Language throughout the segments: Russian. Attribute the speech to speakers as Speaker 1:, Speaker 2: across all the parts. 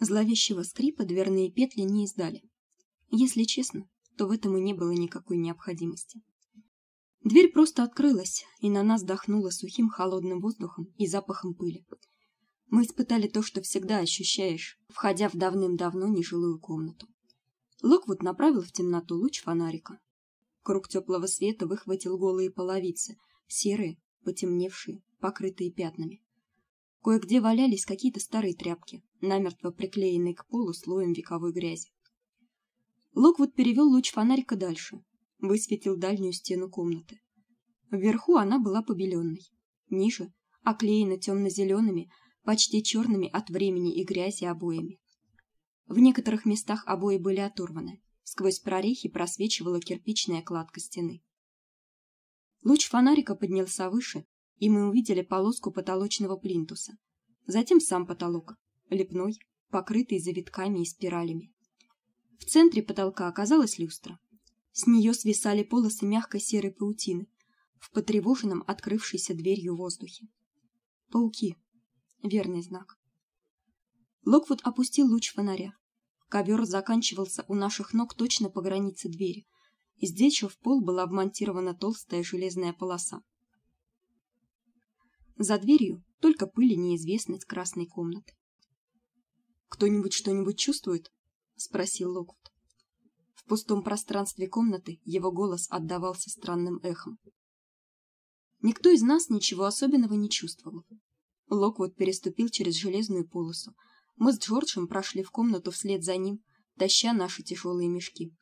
Speaker 1: Зловещего скрипа дверные петли не издали. Если честно, то в этом и не было никакой необходимости. Дверь просто открылась, и на нас дохнуло сухим холодным воздухом и запахом пыли. Мы испытали то, что всегда ощущаешь, входя в давным-давно нежилую комнату. Локвуд направил в темноту луч фонарика. Круг теплого света выхватил голые половицы, серые, потемневшие, покрытые пятнами. Кое-где валялись какие-то старые тряпки, намертво приклеенные к полу слоем вековой грязи. Локвуд перевел луч фонарика дальше, высветил дальнюю стену комнаты. Вверху она была побеленной, ниже оклеена темно зелеными почти черными от времени и грязи обоями. В некоторых местах обои были оторваны. Сквозь прорехи просвечивала кирпичная кладка стены. Луч фонарика поднялся выше, и мы увидели полоску потолочного плинтуса. Затем сам потолок, лепной, покрытый завитками и спиралями. В центре потолка оказалась люстра. С нее свисали полосы мягкой серой паутины в потревоженном открывшейся дверью воздухе. Пауки. Верный знак. Локвуд опустил луч фонаря. Ковер заканчивался у наших ног точно по границе двери. Здесь же в пол была вмонтирована толстая железная полоса. За дверью только пыль и неизвестность красной комнаты. Кто-нибудь что-нибудь чувствует? спросил Локвуд. В пустом пространстве комнаты его голос отдавался странным эхом. Никто из нас ничего особенного не чувствовал. Локвуд переступил через железную полосу. Мы с Джорджем прошли в комнату вслед за ним, таща наши тяжелые мешки.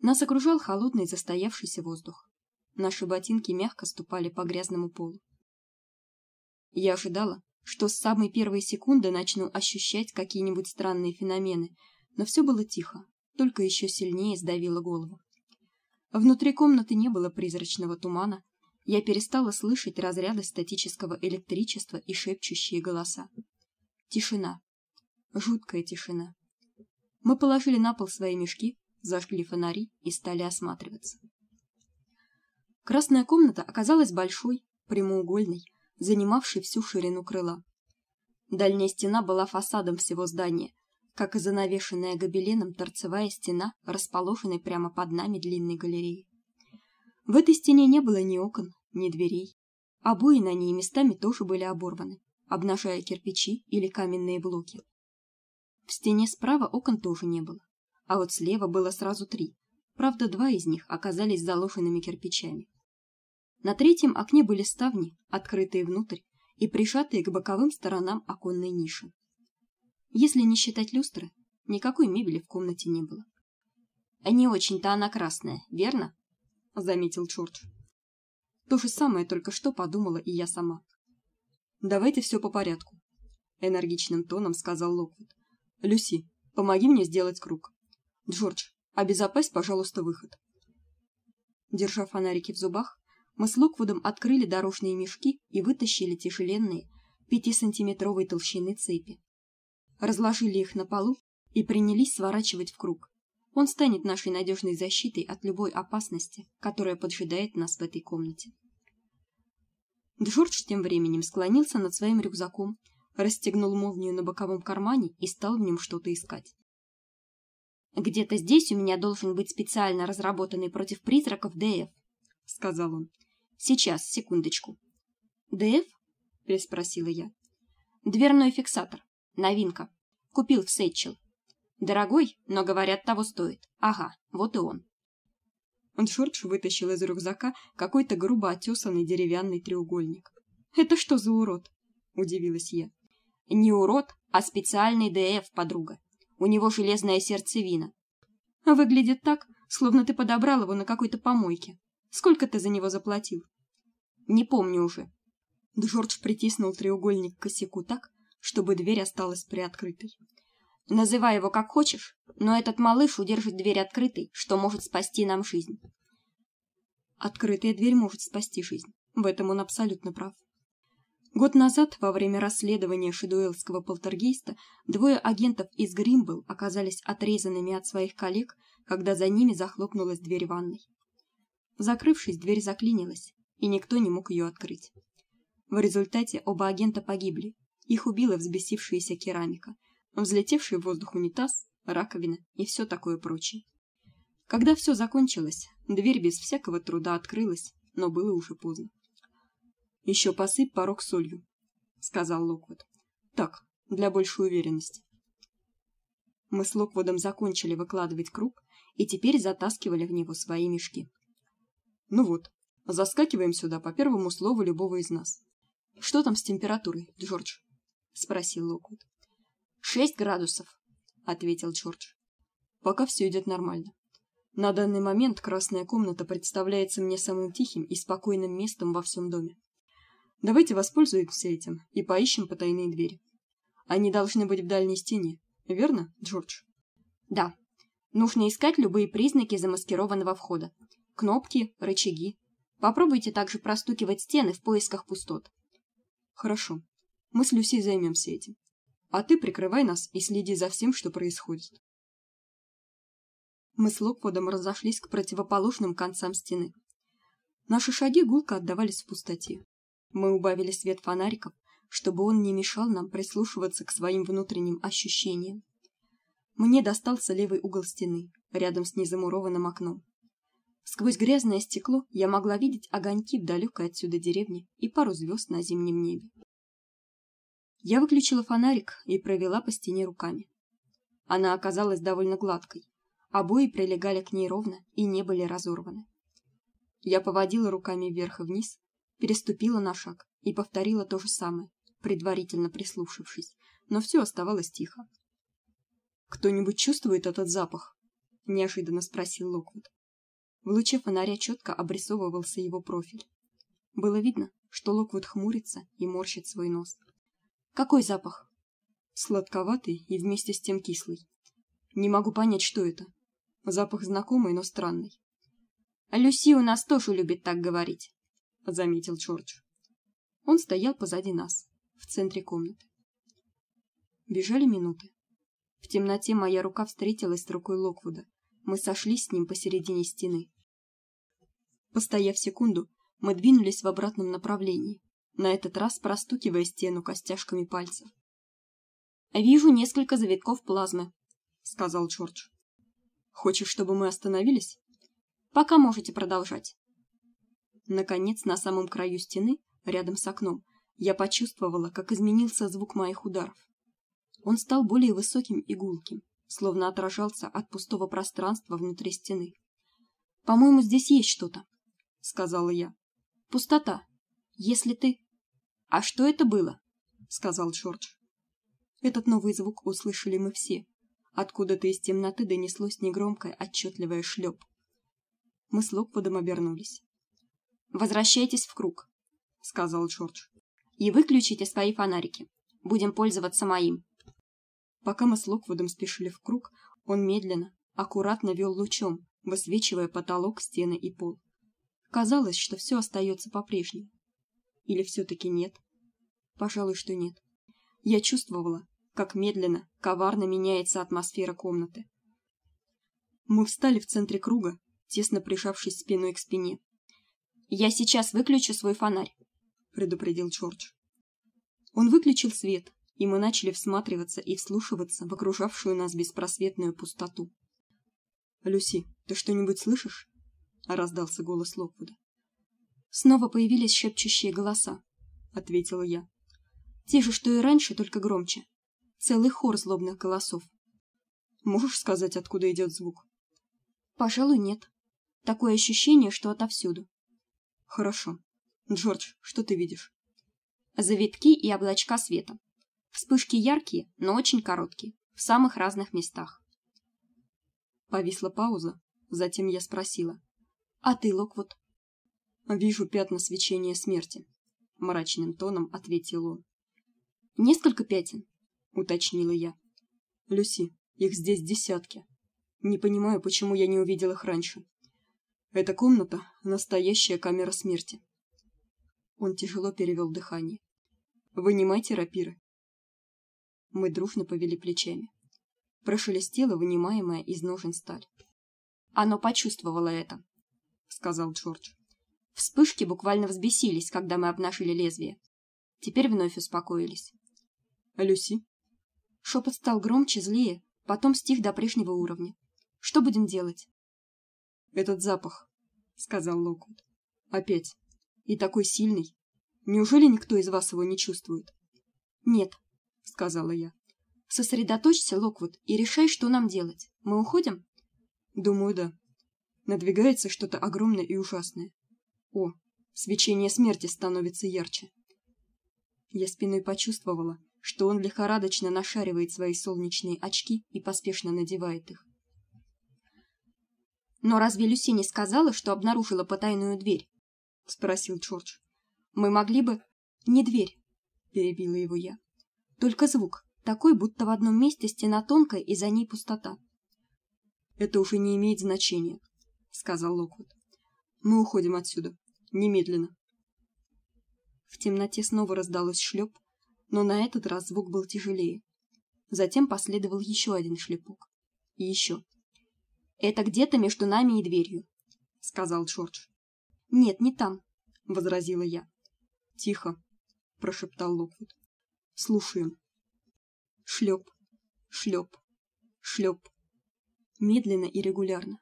Speaker 1: Нас окружал холодный застоявшийся воздух. Наши ботинки мягко ступали по грязному полу. Я ожидала, что с самой первой секунды начну ощущать какие-нибудь странные феномены, но все было тихо, только еще сильнее сдавило голову. Внутри комнаты не было призрачного тумана. Я перестала слышать разряды статического электричества и шепчущие голоса. Тишина. Жуткая тишина. Мы положили на пол свои мешки, зажгли фонари и стали осматриваться. Красная комната оказалась большой, прямоугольной, занимавший всю ширину крыла. Дальняя стена была фасадом всего здания, как и занавешенная гобеленом торцевая стена, расположенная прямо под нами длинной галереи. В этой стене не было ни окон, ни дверей. Обои на ней местами тоже были оборваны, обнажая кирпичи или каменные блоки. В стене справа окон тоже не было, а вот слева было сразу три. Правда, два из них оказались заложенными кирпичами. На третьем окне были ставни, открытые внутрь и прижатые к боковым сторонам оконной ниши. Если не считать люстры, никакой мебели в комнате не было. Не очень-то она красная, верно? заметил Чёрч. То же самое только что подумала и я сама. Давайте все по порядку, энергичным тоном сказал Локвуд. Люси, помоги мне сделать круг. Джордж, обезопась, пожалуйста, выход. Держа фонарики в зубах, мы с Локвудом открыли дорожные мешки и вытащили тяжеленные пятисантиметровой толщины цепи. Разложили их на полу и принялись сворачивать в круг. Он станет нашей надежной защитой от любой опасности, которая поджидает нас в этой комнате. Джордж тем временем склонился над своим рюкзаком, расстегнул молнию на боковом кармане и стал в нем что-то искать. Где-то здесь у меня должен быть специально разработанный против призраков ДФ, сказал он. Сейчас, секундочку. ДФ? переспросила я. Дверной фиксатор. Новинка. Купил в Сетчел. Дорогой, но говорят, того стоит. Ага, вот и он. Он Джордж вытащил из рюкзака какой-то грубо отесанный деревянный треугольник. Это что за урод? удивилась я. Не урод, а специальный ДФ, подруга. У него железная сердцевина. Выглядит так, словно ты подобрал его на какой-то помойке. Сколько ты за него заплатил? Не помню уже. Джордж притиснул треугольник к косяку так, чтобы дверь осталась приоткрытой. Называй его как хочешь, но этот малыш удержит дверь открытой, что может спасти нам жизнь. Открытая дверь может спасти жизнь. В этом он абсолютно прав. Год назад, во время расследования Шедуэлского полтергейста, двое агентов из Гримбл оказались отрезанными от своих коллег, когда за ними захлопнулась дверь ванной. Закрывшись, дверь заклинилась, и никто не мог ее открыть. В результате оба агента погибли. Их убила взбесившаяся керамика. взлетевший в воздух унитаз, раковина и все такое прочее. Когда все закончилось, дверь без всякого труда открылась, но было уже поздно. Еще посыпь порог солью, сказал Локвуд. Так, для большей уверенности. Мы с Локвудом закончили выкладывать круг и теперь затаскивали в него свои мешки. Ну вот, заскакиваем сюда по первому слову любого из нас. Что там с температурой, Джордж? спросил Локвуд. «Шесть градусов, ответил Джордж. Пока все идет нормально. На данный момент красная комната представляется мне самым тихим и спокойным местом во всем доме. Давайте воспользуемся этим и поищем потайные двери. Они должны быть в дальней стене, верно, Джордж? Да. Нужно искать любые признаки замаскированного входа. Кнопки, рычаги. Попробуйте также простукивать стены в поисках пустот. Хорошо. Мы с Люси займемся этим. А ты прикрывай нас и следи за всем, что происходит. Мы с Локвудом разошлись к противоположным концам стены. Наши шаги гулко отдавались в пустоте. Мы убавили свет фонариков, чтобы он не мешал нам прислушиваться к своим внутренним ощущениям. Мне достался левый угол стены, рядом с незамурованным окном. Сквозь грязное стекло я могла видеть огоньки в далекой отсюда деревне и пару звезд на зимнем небе. Я выключила фонарик и провела по стене руками. Она оказалась довольно гладкой. Обои прилегали к ней ровно и не были разорваны. Я поводила руками вверх и вниз, переступила на шаг и повторила то же самое, предварительно прислушавшись, но все оставалось тихо. Кто-нибудь чувствует этот запах? неожиданно спросил Локвуд. В луче фонаря четко обрисовывался его профиль. Было видно, что Локвуд хмурится и морщит свой нос. Какой запах? Сладковатый и вместе с тем кислый. Не могу понять, что это. Запах знакомый, но странный. Люси у нас тоже любит так говорить заметил Джордж. Он стоял позади нас, в центре комнаты. Бежали минуты. В темноте моя рука встретилась с рукой Локвуда. Мы сошлись с ним посередине стены. Постояв секунду, мы двинулись в обратном направлении, на этот раз простукивая стену костяшками пальцев. "Вижу несколько завитков плазмы", сказал Джордж. "Хочешь, чтобы мы остановились? Пока можете продолжать". Наконец, на самом краю стены, рядом с окном, я почувствовала, как изменился звук моих ударов. Он стал более высоким и гулким, словно отражался от пустого пространства внутри стены. По-моему, здесь есть что-то, сказала я. Пустота. Если ты А что это было? сказал Джордж. Этот новый звук услышали мы все. Откуда-то из темноты донеслось негромкое, отчетливое шлеп. Мы с Локвудом обернулись. Возвращайтесь в круг, сказал Джордж. И выключите свои фонарики. Будем пользоваться моим. Пока мы с Локвудом спешили в круг, он медленно, аккуратно вел лучом, высвечивая потолок, стены и пол. Казалось, что все остается по-прежнему. Или все таки нет? Пожалуй, что нет. Я чувствовала, как медленно, коварно меняется атмосфера комнаты. Мы встали в центре круга, тесно прижавшись спиной к спине. Я сейчас выключу свой фонарь, предупредил Джордж. Он выключил свет, и мы начали всматриваться и вслушиваться в окружавшую нас беспросветную пустоту. Люси, ты что-нибудь слышишь? Раздался голос Локвуда. Снова появились шепчущие голоса, ответила я. Те же, что и раньше, только громче. Целый хор злобных голосов. Можешь сказать, откуда идет звук? Пожалуй, нет. Такое ощущение, что отовсюду. Хорошо. Джордж, что ты видишь? Завитки и облачка света. Вспышки яркие, но очень короткие, в самых разных местах. Повисла пауза, затем я спросила: "А ты, Локвуд?" "Вижу пятна свечения смерти", мрачным тоном ответил он. "Несколько пятен", уточнила я. "Люси, их здесь десятки. Не понимаю, почему я не увидел их раньше. Эта комната настоящая камера смерти. Он тяжело перевел дыхание. Вынимайте рапиры. Мы дружно повели плечами. Прошелестела вынимаемая из ножен сталь. Оно почувствовало это, сказал Джордж. Вспышки буквально взбесились, когда мы обнажили лезвие. Теперь вновь успокоились. Люси, Шепот стал громче, злее, потом стих до прежнего уровня. Что будем делать?
Speaker 2: Этот запах, сказал Локвуд. Опять. И такой сильный. Неужели никто из вас его не чувствует?
Speaker 1: Нет, сказала я. Сосредоточься, Локвуд, и решай, что нам делать. Мы уходим?
Speaker 2: Думаю, да. Надвигается что-то огромное и ужасное. О, свечение смерти становится ярче. Я спиной почувствовала, что он лихорадочно нашаривает свои солнечные очки и поспешно надевает их.
Speaker 1: Но разве Люси не сказала, что обнаружила потайную дверь? спросил Джордж. Мы могли бы не дверь, перебила его я. Только звук, такой, будто в одном месте стена тонкая и за ней пустота.
Speaker 2: Это уже не имеет значения, сказал Локвуд. Мы уходим отсюда немедленно. В темноте снова раздалось шлеп, но на этот раз звук был тяжелее. Затем последовал еще один шлепок. И еще.
Speaker 1: Это где-то между нами и дверью, сказал Джордж. Нет, не там, возразила я.
Speaker 2: Тихо, прошептал Локвуд. Слушаем. Шлеп, шлеп, шлеп. Медленно и регулярно.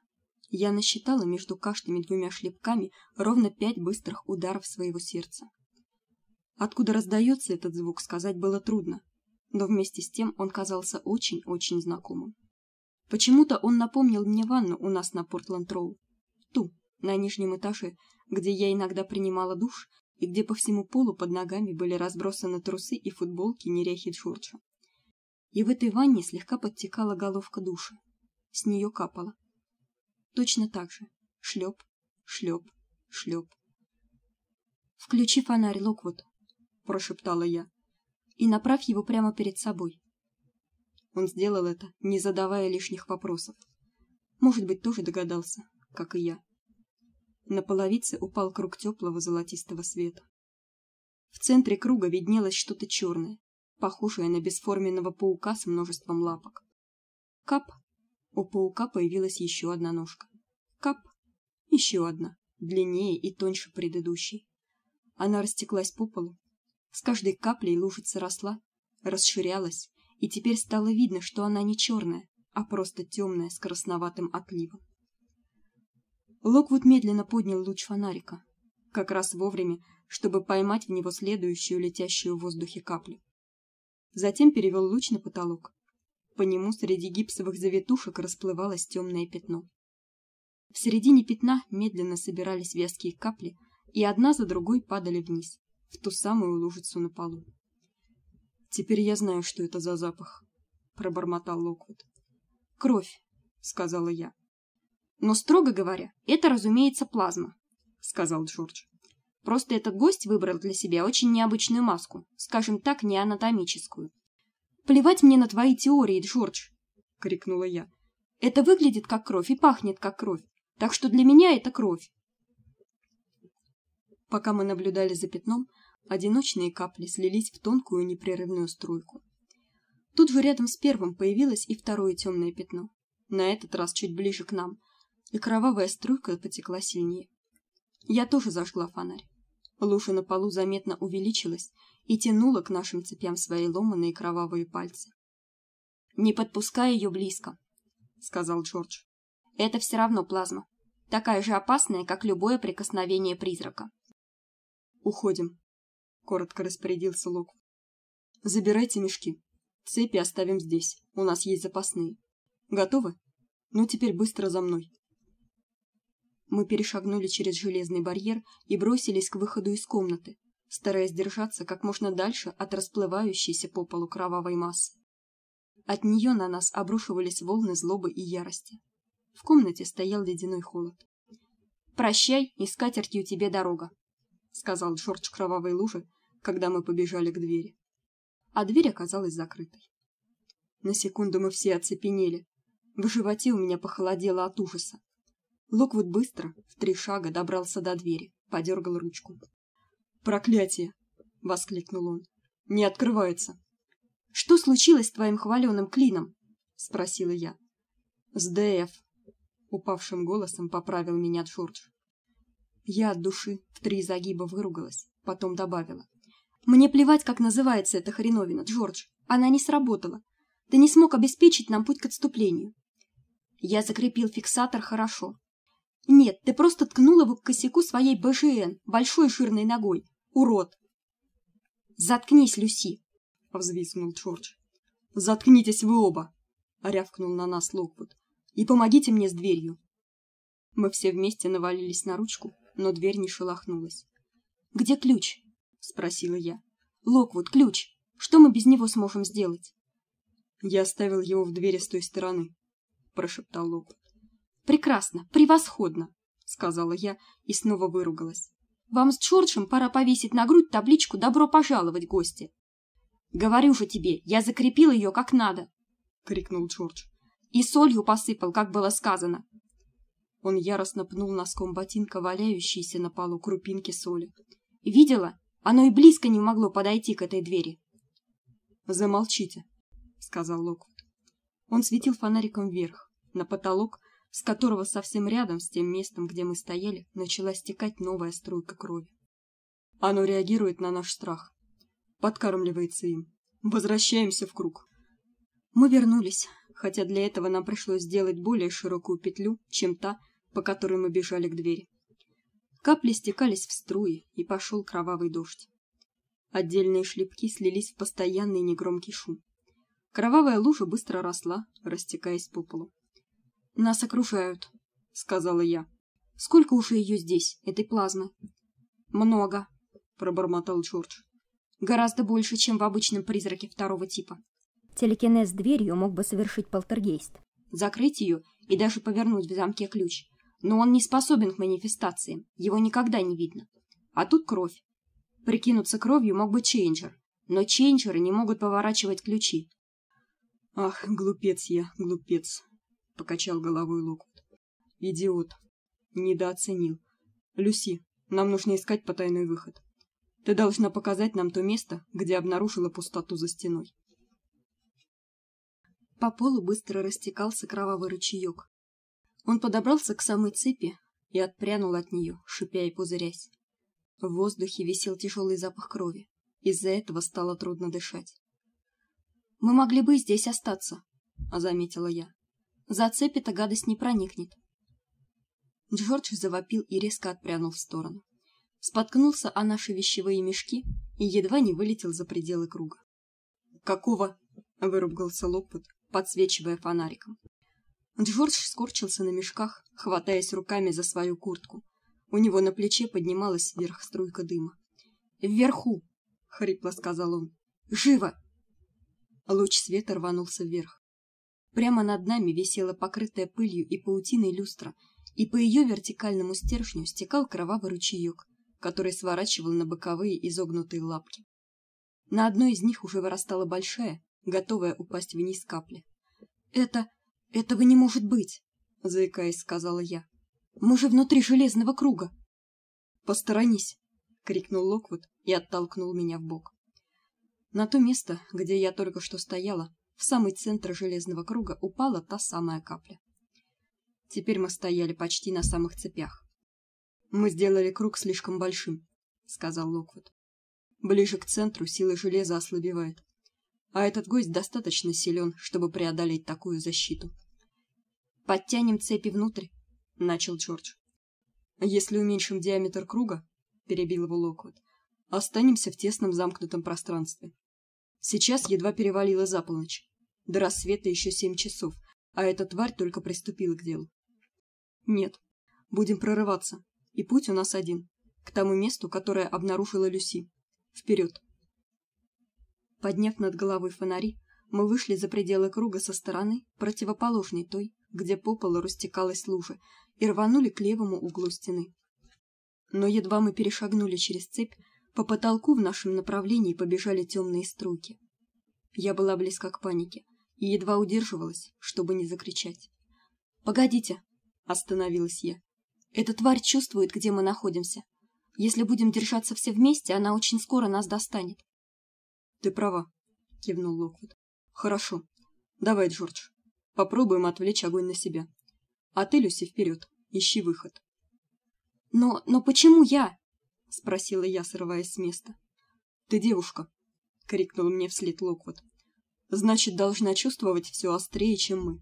Speaker 2: Я насчитала между каждыми двумя шлепками ровно пять быстрых ударов своего сердца. Откуда раздается этот звук, сказать было трудно, но вместе с тем он казался очень-очень знакомым. Почему-то он напомнил мне ванну у нас на Портленд-Роу, ту, на нижнем этаже, где я иногда принимала душ и где по всему полу под ногами были разбросаны трусы и футболки неряхи Джорджа. И в этой ванне слегка подтекала головка душа. С нее капало. Точно так же. Шлеп, шлеп, шлеп.
Speaker 1: Включи фонарь, Локвуд, прошептала я. И направь его прямо перед собой.
Speaker 2: Он сделал это, не задавая лишних вопросов. Может быть, тоже догадался, как и я. На половице упал круг теплого золотистого света. В центре круга виднелось что-то черное, похожее на бесформенного паука с множеством лапок. Кап. У паука появилась еще одна ножка. Кап. Еще одна, длиннее и тоньше предыдущей. Она растеклась по полу, с каждой каплей лужица росла, расширялась, и теперь стало видно, что она не черная, а просто темная с красноватым отливом. Локвуд медленно поднял луч фонарика, как раз вовремя, чтобы поймать в него следующую летящую в воздухе каплю. Затем перевел луч на потолок. По нему среди гипсовых завитушек расплывалось темное пятно. В середине пятна медленно собирались вязкие капли, и одна за другой падали вниз в ту самую лужицу на полу. Теперь я знаю, что это за запах, пробормотал Локвуд.
Speaker 1: Кровь, сказала я. Но строго говоря, это, разумеется, плазма, сказал Джордж. Просто этот гость выбрал для себя очень необычную маску, скажем так, не анатомическую. Плевать мне на твои теории, Джордж, крикнула я. Это выглядит как кровь и пахнет как кровь. Так что для меня это кровь.
Speaker 2: Пока мы наблюдали за пятном, одиночные капли слились в тонкую непрерывную струйку. Тут же рядом с первым появилось и второе темное пятно. На этот раз чуть ближе к нам, и кровавая струйка потекла сильнее. Я тоже зажгла фонарь. Лужа на полу заметно увеличилась и тянула к нашим цепям свои ломаные кровавые пальцы.
Speaker 1: Не подпускай ее близко, сказал Джордж. Это все равно плазма, такая же опасная, как любое прикосновение призрака.
Speaker 2: Уходим, коротко распорядился Лок. Забирайте мешки. Цепи оставим здесь. У нас есть запасные. Готовы? Ну теперь быстро за мной. Мы перешагнули через железный барьер и бросились к выходу из комнаты, стараясь держаться как можно дальше от расплывающейся по полу кровавой массы. От нее на нас обрушивались волны злобы и ярости. В комнате стоял ледяной холод.
Speaker 1: Прощай, и с катертью тебе дорога,
Speaker 2: сказал Джордж кровавой луже, когда мы побежали к двери. А дверь оказалась закрытой. На секунду мы все оцепенели. В животе у меня похолодело от ужаса. Локвуд быстро, в три шага добрался до двери, подергал ручку. "Проклятие!" воскликнул он. "Не открывается".
Speaker 1: "Что случилось с твоим хваленым клином?" спросила я.
Speaker 2: "С ДФ", упавшим голосом поправил меня Джордж. Я от души в три загиба выругалась, потом добавила:
Speaker 1: "Мне плевать, как называется эта хреновина, Джордж. Она не сработала. ты не смог обеспечить нам путь к отступлению я закрепил фиксатор хорошо нет ты просто ткнул его к косяку своей бжн большой жирной ногой урод. Заткнись люси взвизгнул джордж заткнитесь вы оба рявкнул на нас локвуд. И помогите мне с дверью! Мы все вместе навалились на ручку но дверь не шелохнулась. Где ключ спросила я. Локвуд ключ! Что мы без него сможем сделать?
Speaker 2: Я оставил его в двери с той стороны прошептал локвуд.
Speaker 1: Прекрасно! Превосходно сказала я и снова выругалась вам с джорджем пора повесить на грудь табличку добро пожаловать гости говорю же тебе я закрепил ее как надо крикнул джордж и солью посыпал как было сказано.
Speaker 2: Он яростно пнул носком ботинка валяющиеся на полу крупинки соли.
Speaker 1: Видела? Оно и близко не могло подойти к этой двери
Speaker 2: замолчите сказал локвуд. Он светил фонариком вверх на потолок с которого совсем рядом с тем местом где мы стояли начала стекать новая струйка крови. Оно реагирует на наш страх подкармливается им. Возвращаемся в круг.
Speaker 1: Мы вернулись хотя для этого нам пришлось сделать более широкую петлю чем та по которой мы бежали к двери. Капли стекались в струи и пошел кровавый дождь. Отдельные шлепки слились в постоянный негромкий шум. Кровавая лужа быстро росла растекаясь по полу нас окружают сказала я сколько уже ее здесь этой плазмы много пробормотал джордж гораздо больше чем в обычном призраке второго типа.
Speaker 3: Телекинез дверью мог бы совершить полтергейст.
Speaker 1: Закрыть ее и даже повернуть в замке ключ. Но он не способен к манифестациям его никогда не видно. А тут кровь. Прикинуться кровью мог бы чейнджер но чейнджеры не могут поворачивать ключи.
Speaker 2: Ах глупец я глупец — покачал головой Локвуд. «Идиот. Недооценил. Люси, нам нужно искать потайной выход. Ты должна показать нам то место, где обнаружила пустоту за стеной».
Speaker 1: По полу быстро растекался кровавый ручеек. Он подобрался к самой цепи и отпрянул от нее, шипя и пузырясь. В воздухе висел тяжелый запах крови. Из-за этого стало трудно дышать. «Мы могли бы здесь остаться», — заметила я зацепит, а гадость не проникнет. Джордж завопил и резко отпрянул в сторону. Споткнулся о наши вещевые мешки и едва не вылетел за пределы круга.
Speaker 2: «Какого?» — выругался Локвуд, подсвечивая фонариком.
Speaker 1: Джордж скорчился на мешках, хватаясь руками за свою куртку. У него на плече поднималась вверх струйка дыма. «Вверху!» — хрипло сказал он. «Живо!» Луч света рванулся вверх. Прямо над нами висела покрытая пылью и паутиной люстра, и по ее вертикальному стержню стекал кровавый ручеек, который сворачивал на боковые изогнутые лапки. На одной из них уже вырастала большая, готовая упасть вниз капля. «Это... этого не может быть!» — заикаясь, сказала я. «Мы же внутри железного круга!»
Speaker 2: «Посторонись!» — крикнул Локвуд и оттолкнул меня в бок. На то место, где я только что стояла, в самый центр железного круга упала та самая капля. Теперь мы стояли почти на самых цепях. Мы сделали круг слишком большим, сказал Локвуд. Ближе к центру сила железа ослабевает, а этот гость достаточно силен, чтобы преодолеть такую защиту.
Speaker 1: Подтянем цепи внутрь, начал Джордж.
Speaker 2: Если уменьшим диаметр круга, перебил его Локвуд, останемся в тесном замкнутом пространстве. Сейчас едва перевалило за полночь. До рассвета еще семь часов, а эта тварь только приступила к делу. Нет, будем прорываться, и путь у нас один, к тому месту, которое обнаружила Люси. Вперед!
Speaker 1: Подняв над головой фонари, мы вышли за пределы круга со стороны, противоположной той, где по полу растекалась лужа, и рванули к левому углу стены. Но едва мы перешагнули через цепь, по потолку в нашем направлении побежали темные струйки. Я была близка к панике и едва удерживалась, чтобы не закричать. «Погодите!» — остановилась я. «Эта тварь чувствует, где мы находимся. Если будем держаться все вместе, она очень скоро нас достанет».
Speaker 2: «Ты права», — кивнул Локвуд. «Хорошо. Давай, Джордж, попробуем отвлечь огонь на себя. А ты, Люси, вперед, ищи выход».
Speaker 1: «Но... но почему я?»
Speaker 2: — спросила я, срываясь с места. «Ты девушка!» — крикнул мне вслед Локвуд. значит, должна чувствовать все острее, чем мы.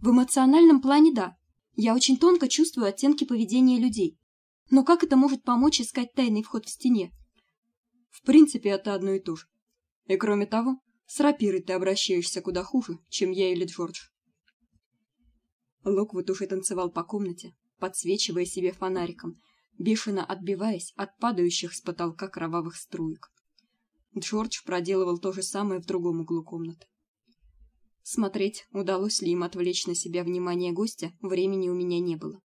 Speaker 1: В эмоциональном плане да. Я очень тонко чувствую оттенки поведения людей. Но как это может помочь искать тайный вход в стене?
Speaker 2: В принципе, это одно и то же. И кроме того, с рапирой ты обращаешься куда хуже, чем я или Джордж.
Speaker 1: Локвуд уже танцевал по комнате, подсвечивая себе фонариком, бешено отбиваясь от падающих с потолка кровавых струек. Джордж проделывал то же самое в другом углу комнаты. Смотреть, удалось ли им отвлечь на себя внимание гостя, времени у меня не было.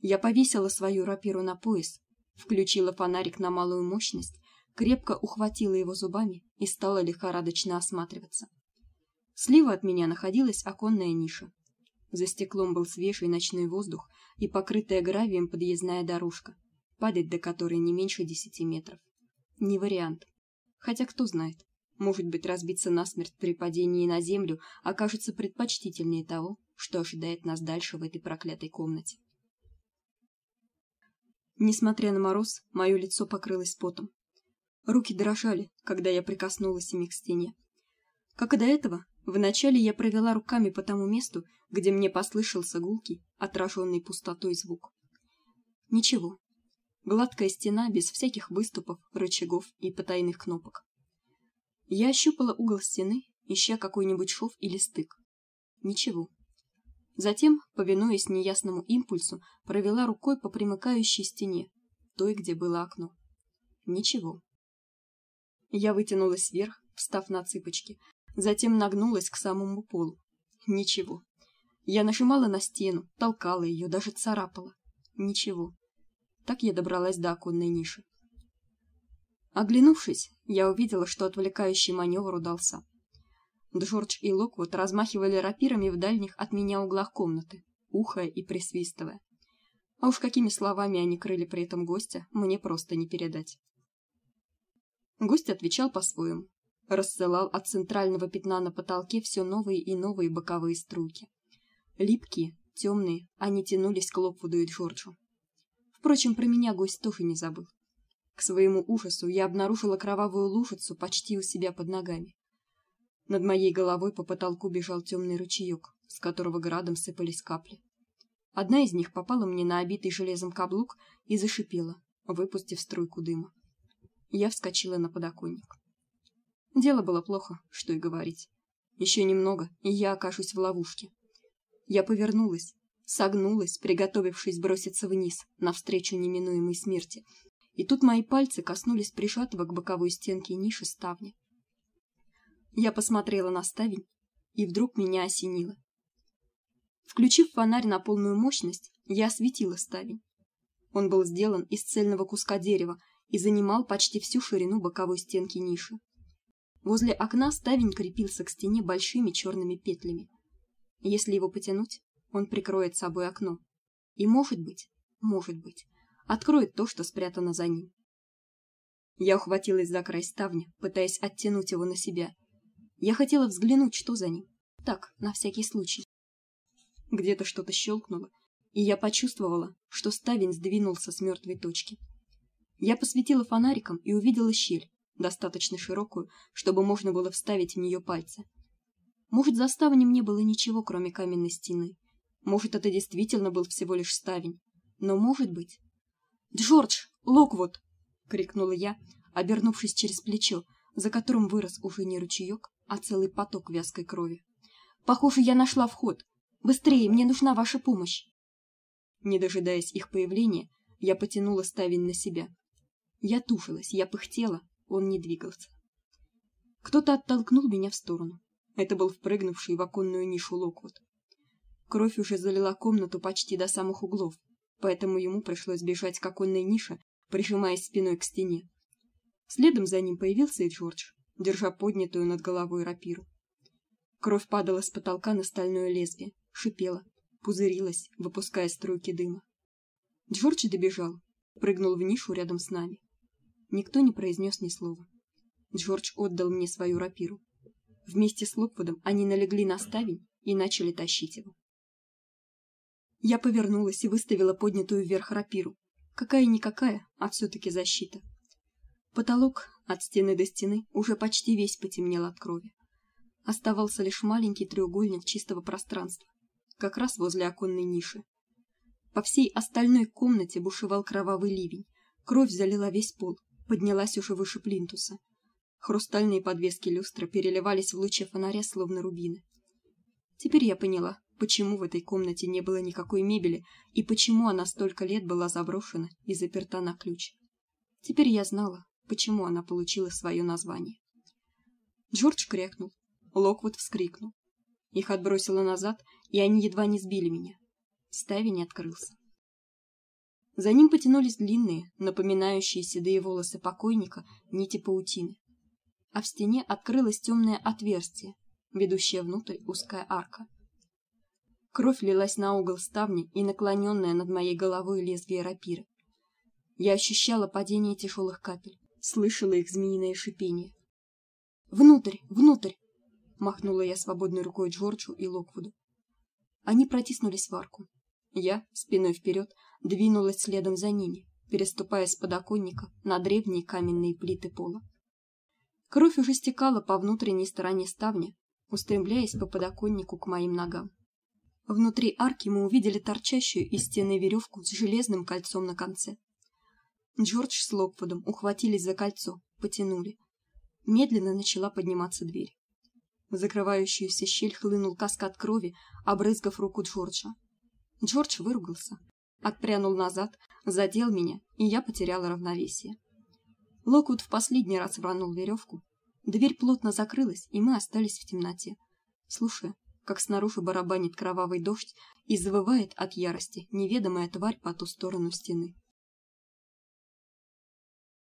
Speaker 1: Я повесила свою рапиру на пояс, включила фонарик на малую мощность, крепко ухватила его зубами и стала лихорадочно осматриваться. Слева от меня находилась оконная ниша. За стеклом был свежий ночной воздух и покрытая гравием подъездная дорожка, падать до которой не меньше десяти метров. Не вариант. Хотя кто знает, может быть, разбиться насмерть при падении на землю окажется предпочтительнее того, что ожидает нас дальше в этой проклятой комнате. Несмотря на мороз, мое лицо покрылось потом. Руки дрожали, когда я прикоснулась ими к стене. Как и до этого, вначале я провела руками по тому месту, где мне послышался гулкий, отраженный пустотой звук. Ничего. Гладкая стена без всяких выступов, рычагов и потайных кнопок. Я ощупала угол стены, ища какой-нибудь шов или стык. Ничего. Затем, повинуясь неясному импульсу, провела рукой по примыкающей стене, той, где было окно. Ничего. Я вытянулась вверх, встав на цыпочки, затем нагнулась к самому полу. Ничего. Я нажимала на стену, толкала ее, даже царапала. Ничего. Так я добралась до оконной ниши. Оглянувшись, я увидела, что отвлекающий маневр удался. Джордж и Локвуд размахивали рапирами в дальних от меня углах комнаты, ухая и присвистывая. А уж какими словами они крыли при этом гостя, мне просто не передать. Гость отвечал по-своему, рассылал от центрального пятна на потолке все новые и новые боковые струйки. Липкие, темные, они тянулись к Локвуду и Джорджу. Впрочем, про меня гость тоже не забыл. К своему ужасу я обнаружила кровавую лужицу почти у себя под ногами. Над моей головой по потолку бежал темный ручеек, с которого градом сыпались капли. Одна из них попала мне на обитый железом каблук и зашипела, выпустив струйку дыма. Я вскочила на подоконник. Дело было плохо, что и говорить. Еще немного, и я окажусь в ловушке. Я повернулась, согнулась, приготовившись броситься вниз, навстречу неминуемой смерти. И тут мои пальцы коснулись прижатого к боковой стенке ниши ставня. Я посмотрела на ставень, и вдруг меня осенило. Включив фонарь на полную мощность, я осветила ставень. Он был сделан из цельного куска дерева и занимал почти всю ширину боковой стенки ниши. Возле окна ставень крепился к стене большими черными петлями. Если его потянуть, он прикроет собой окно. И, может быть, может быть, откроет то, что спрятано за ним. Я ухватилась за край ставня, пытаясь оттянуть его на себя. Я хотела взглянуть, что за ним. Так, на всякий случай. Где-то что-то щелкнуло, и я почувствовала, что ставень сдвинулся с мертвой точки. Я посветила фонариком и увидела щель, достаточно широкую, чтобы можно было вставить в нее пальцы. Может, за ставнем не было ничего, кроме каменной стены. Может, это действительно был всего лишь ставень. Но может быть... «Джордж! Локвуд!» — крикнула я, обернувшись через плечо, за которым вырос уже не ручеек, а целый поток вязкой крови. «Похоже, я нашла вход. Быстрее, мне нужна ваша помощь!» Не дожидаясь их появления, я потянула ставень на себя. Я тужилась, я пыхтела, он не двигался. Кто-то оттолкнул меня в сторону. Это был впрыгнувший в оконную нишу Локвуд. Кровь уже залила комнату почти до самых углов, поэтому ему пришлось бежать к оконной нише, прижимаясь спиной к стене. Следом за ним появился и Джордж, держа поднятую над головой рапиру. Кровь падала с потолка на стальное лезвие, шипела, пузырилась, выпуская струйки дыма. Джордж добежал, прыгнул в нишу рядом с нами. Никто не произнес ни слова. Джордж отдал мне свою рапиру. Вместе с Локвудом они налегли на ставень и начали тащить его. Я повернулась и выставила поднятую вверх рапиру. Какая-никакая, а все-таки защита. Потолок от стены до стены уже почти весь потемнел от крови. Оставался лишь маленький треугольник чистого пространства, как раз возле оконной ниши. По всей остальной комнате бушевал кровавый ливень. Кровь залила весь пол, поднялась уже выше плинтуса. Хрустальные подвески люстры переливались в луче фонаря словно рубины. Теперь я поняла, почему в этой комнате не было никакой мебели и почему она столько лет была заброшена и заперта на ключ. Теперь я знала, почему она получила свое название. Джордж крякнул, Локвуд вскрикнул. Их отбросило назад, и они едва не сбили меня. Ставень открылся. За ним потянулись длинные, напоминающие седые волосы покойника, нити паутины. А в стене открылось темное отверстие, ведущее внутрь узкая арка. Кровь лилась на угол ставни и наклоненное над моей головой лезвие рапиры. Я ощущала падение тяжелых капель, слышала их змеиное шипение. Внутрь, внутрь, махнула я свободной рукой Джорджу и Локвуду. Они протиснулись в арку. Я, спиной вперед, двинулась следом за ними, переступая с подоконника на древние каменные плиты пола. Кровь уже стекала по внутренней стороне ставни, устремляясь по подоконнику к моим ногам. Внутри арки мы увидели торчащую из стены веревку с железным кольцом на конце. Джордж с Локвудом ухватились за кольцо, потянули. Медленно начала подниматься дверь. В закрывающуюся щель хлынул каскад крови, обрызгав руку Джорджа. Джордж выругался, отпрянул назад, задел меня, и я потеряла равновесие. Локвуд в последний раз рванул веревку. Дверь плотно закрылась, и мы остались в темноте, слушая, как снаружи барабанит кровавый дождь и завывает от ярости неведомая тварь по ту сторону стены.